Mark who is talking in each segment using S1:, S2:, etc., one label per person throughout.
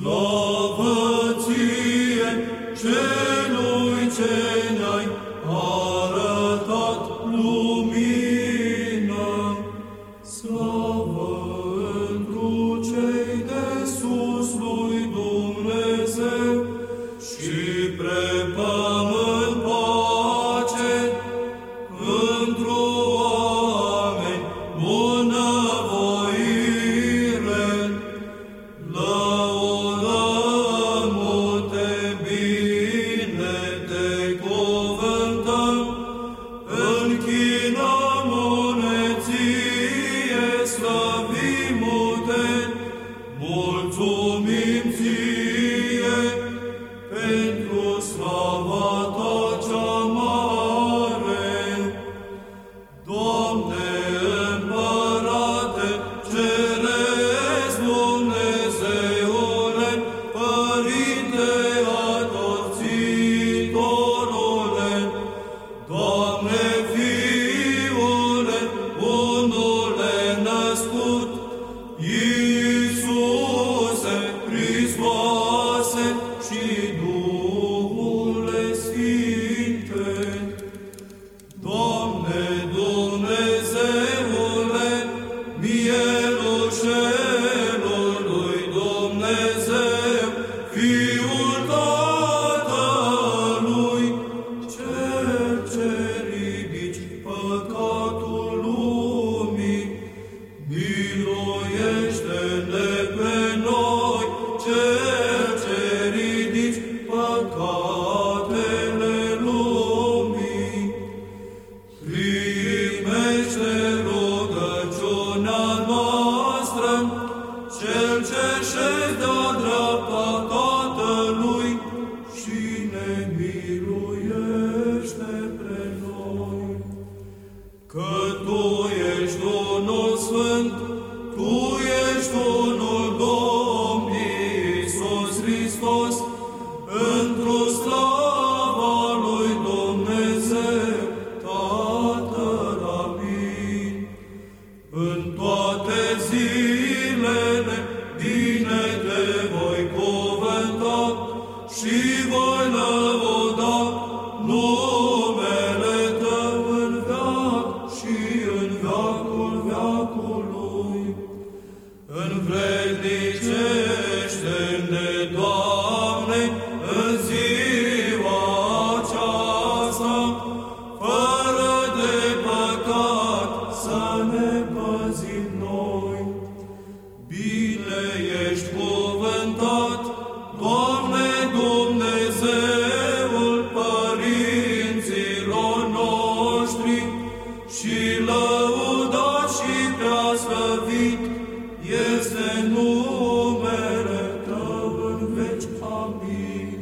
S1: Slavă ție, celui ce Krishna Cel ce ședea dreapta Tatălui și ne miluiește pre noi. Că Tu ești unul Sfânt, Tu ești unul Domn Iisus Hristos, într-o slava lui Dumnezeu, Tatăl Amin. În toate zilele bine te voi cuvânta și voi lăuda numele Tău în veac și în veacul veacului. Învrednicește-ne, Doamne, în ziua aceasta, fără de păcat să ne păzim lăudat și prea slăvit este numele Tău în veci. Amin.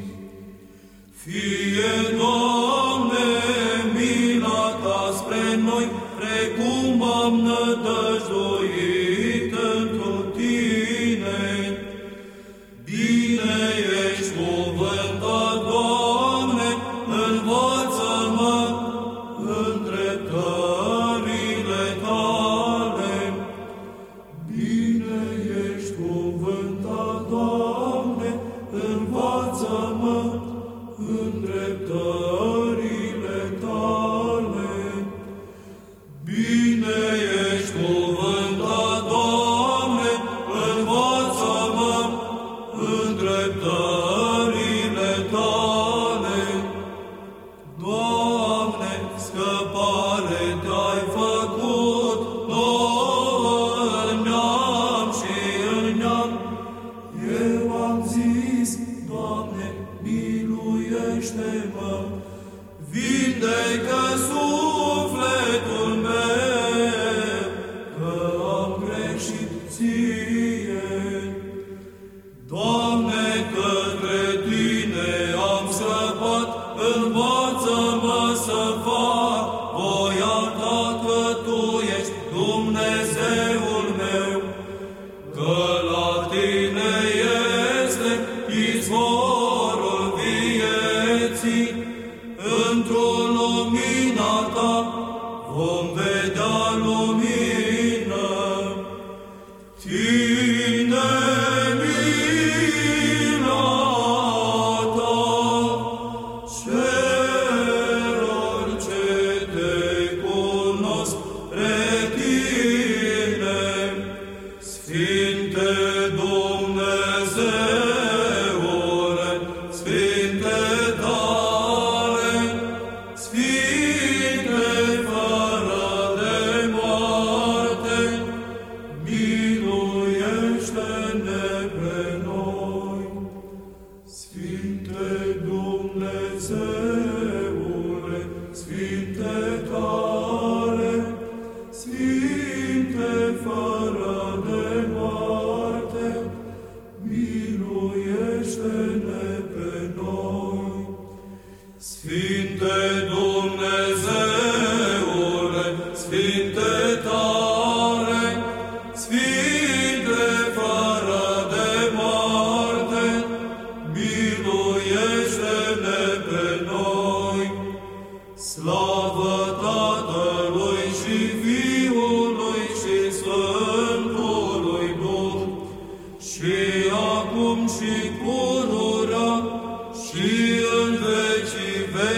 S1: Fie, Doamne, mila Ta spre noi, precum am nădăjduit bare deg for lumina ta, vom vedea lumina Sfinte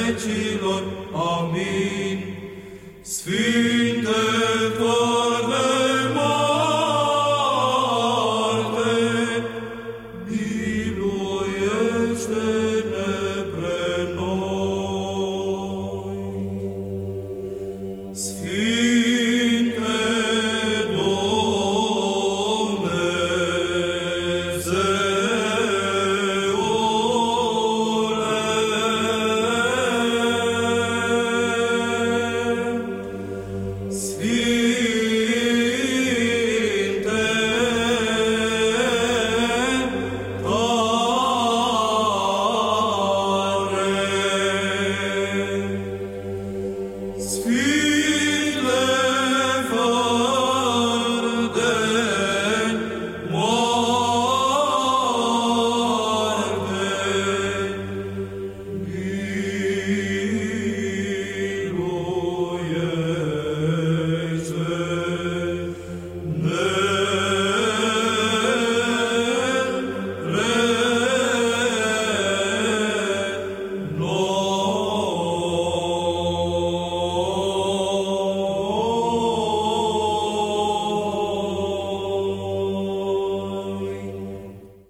S1: vecilor. Amin. Sfinte